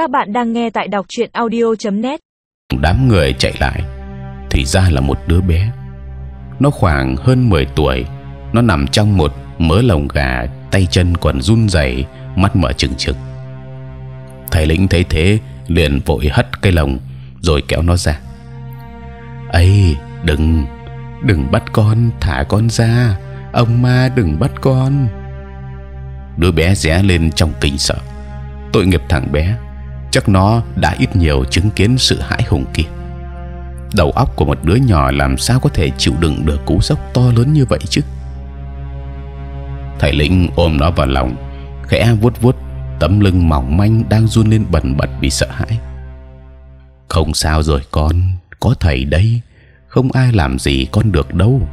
Các bạn đang nghe tại đọc truyện audio.net. đám người chạy lại. Thì ra là một đứa bé. Nó khoảng hơn 10 tuổi. Nó nằm trong một mớ lồng gà, tay chân còn run rẩy, mắt mở trừng trừng. Thầy lĩnh thấy thế, liền vội hất cây lồng, rồi kéo nó ra. Ấy đừng đừng bắt con, thả con ra. Ông ma đừng bắt con. Đứa bé rẽ lên trong kinh sợ. Tội nghiệp thằng bé chắc nó đã ít nhiều chứng kiến sự hãi hùng kia. Đầu óc của một đứa nhỏ làm sao có thể chịu đựng được cú sốc to lớn như vậy chứ? Thầy lĩnh ôm nó vào lòng, khẽ vuốt vuốt, tấm lưng mỏng manh đang run lên bần bật vì sợ hãi. Không sao rồi con, có thầy đây, không ai làm gì con được đâu.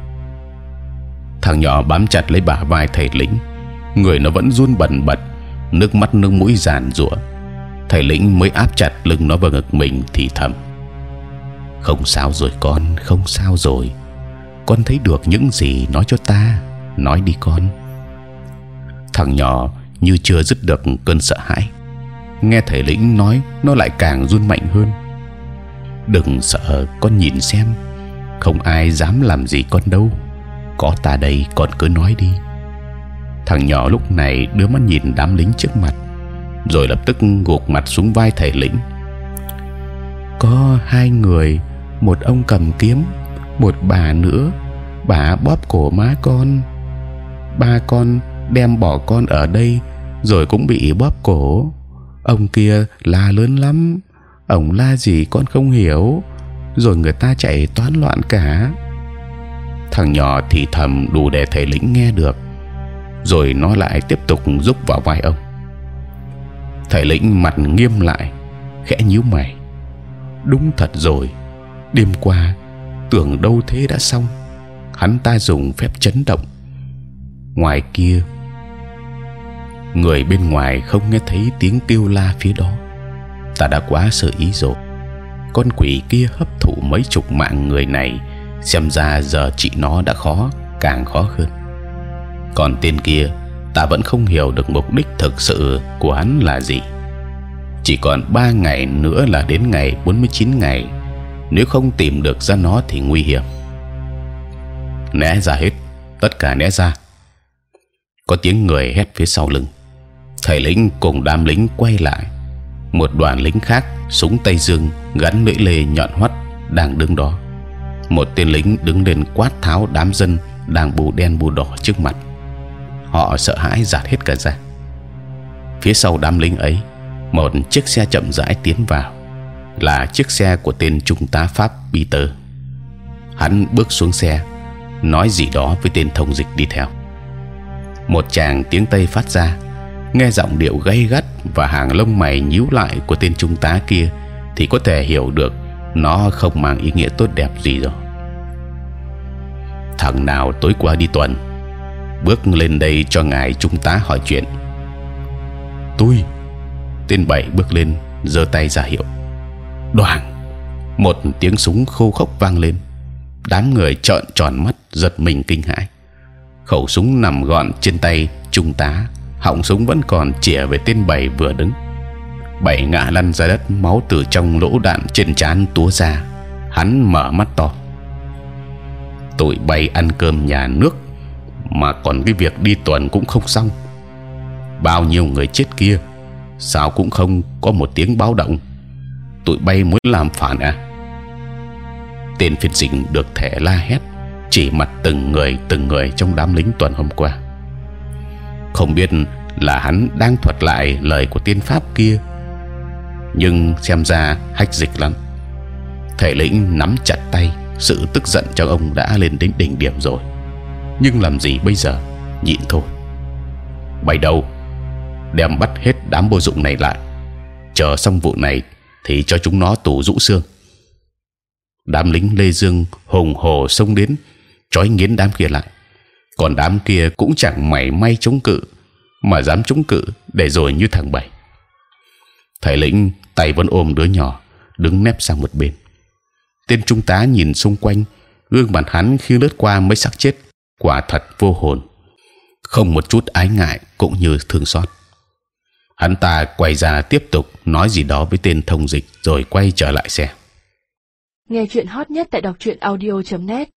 Thằng nhỏ bám chặt lấy bả vai thầy lĩnh, người nó vẫn run bần bật, nước mắt nước mũi giàn giụa thầy lĩnh mới áp chặt lưng nó vào ngực mình thì thầm. Không sao rồi con, không sao rồi. Con thấy được những gì nói cho ta. Nói đi con. Thằng nhỏ như chưa dứt được cơn sợ hãi. Nghe thầy lĩnh nói, nó lại càng run mạnh hơn. Đừng sợ, con nhìn xem. Không ai dám làm gì con đâu. Có ta đây, con cứ nói đi. Thằng nhỏ lúc này đưa mắt nhìn đám lính trước mặt rồi lập tức gục mặt xuống vai thầy lĩnh. Có hai người, một ông cầm kiếm, một bà nữa. Bà bóp cổ má con. Ba con đem bỏ con ở đây, rồi cũng bị bóp cổ. Ông kia la lớn lắm. Ông la gì con không hiểu. Rồi người ta chạy toán loạn cả. Thằng nhỏ thì thầm đủ để thầy lĩnh nghe được. Rồi nó lại tiếp tục giúp vào vai ông thầy lĩnh mặt nghiêm lại, khẽ nhíu mày. Đúng thật rồi, đêm qua, tưởng đâu thế đã xong. Hắn ta dùng phép chấn động. Ngoài kia, người bên ngoài không nghe thấy tiếng kêu la phía đó. Ta đã quá sơ ý rồi. Con quỷ kia hấp thụ mấy chục mạng người này, xem ra giờ trị nó đã khó, càng khó hơn. Còn tên kia ta vẫn không hiểu được mục đích thực sự của hắn là gì. Chỉ còn ba ngày nữa là đến ngày 49 ngày. Nếu không tìm được ra nó thì nguy hiểm. Né ra hết, tất cả né ra. Có tiếng người hét phía sau lưng. Thầy lính cùng đám lính quay lại. Một đoàn lính khác súng tây dương gắn lưỡi lê nhọn hoắt đang đứng đó. Một tên lính đứng lên quát tháo đám dân đang bù đen bù đỏ trước mặt họ sợ hãi giạt hết cả ra. Phía sau đám lính ấy, một chiếc xe chậm rãi tiến vào, là chiếc xe của tên trung tá pháp Peter. Hắn bước xuống xe, nói gì đó với tên thông dịch đi theo. Một chàng tiếng tây phát ra, nghe giọng điệu gay gắt và hàng lông mày nhíu lại của tên trung tá kia thì có thể hiểu được nó không mang ý nghĩa tốt đẹp gì rồi. Thằng nào tối qua đi tuần bước lên đây cho ngài trung tá hỏi chuyện. Tôi, tên bảy bước lên, giơ tay ra hiệu. Đoàn, một tiếng súng khô khốc vang lên. Đám người trợn tròn mắt, giật mình kinh hãi. Khẩu súng nằm gọn trên tay trung tá họng súng vẫn còn chĩa về tên bảy vừa đứng. Bảy ngã lăn ra đất, máu từ trong lỗ đạn trên trán túa ra. Hắn mở mắt to. Tụi bay ăn cơm nhà nước mà còn cái việc đi tuần cũng không xong. Bao nhiêu người chết kia, sao cũng không có một tiếng báo động. Tụi bay muốn làm phản à? Tên phiên dịch được thẻ la hét, chỉ mặt từng người từng người trong đám lính tuần hôm qua. Không biết là hắn đang thuật lại lời của tiên pháp kia, nhưng xem ra hách dịch lắm. Thể lĩnh nắm chặt tay, sự tức giận trong ông đã lên đến đỉnh điểm rồi nhưng làm gì bây giờ? Nhịn thôi. Bay đâu? Đem bắt hết đám vô dụng này lại. Chờ xong vụ này thì cho chúng nó tù rũ xương. Đám lính lê dương hùng hồ xông đến, trói nghiến đám kia lại. Còn đám kia cũng chẳng mảy may chống cự, mà dám chống cự để rồi như thằng bảy. Thầy lĩnh tay vẫn ôm đứa nhỏ, đứng nép sang một bên. Tên trung tá nhìn xung quanh, gương mặt hắn khi lướt qua mấy xác chết quả thật vô hồn. Không một chút ái ngại cũng như thương xót. Hắn ta quay ra tiếp tục nói gì đó với tên thông dịch rồi quay trở lại xe. Nghe chuyện hot nhất tại đọc truyện audio.net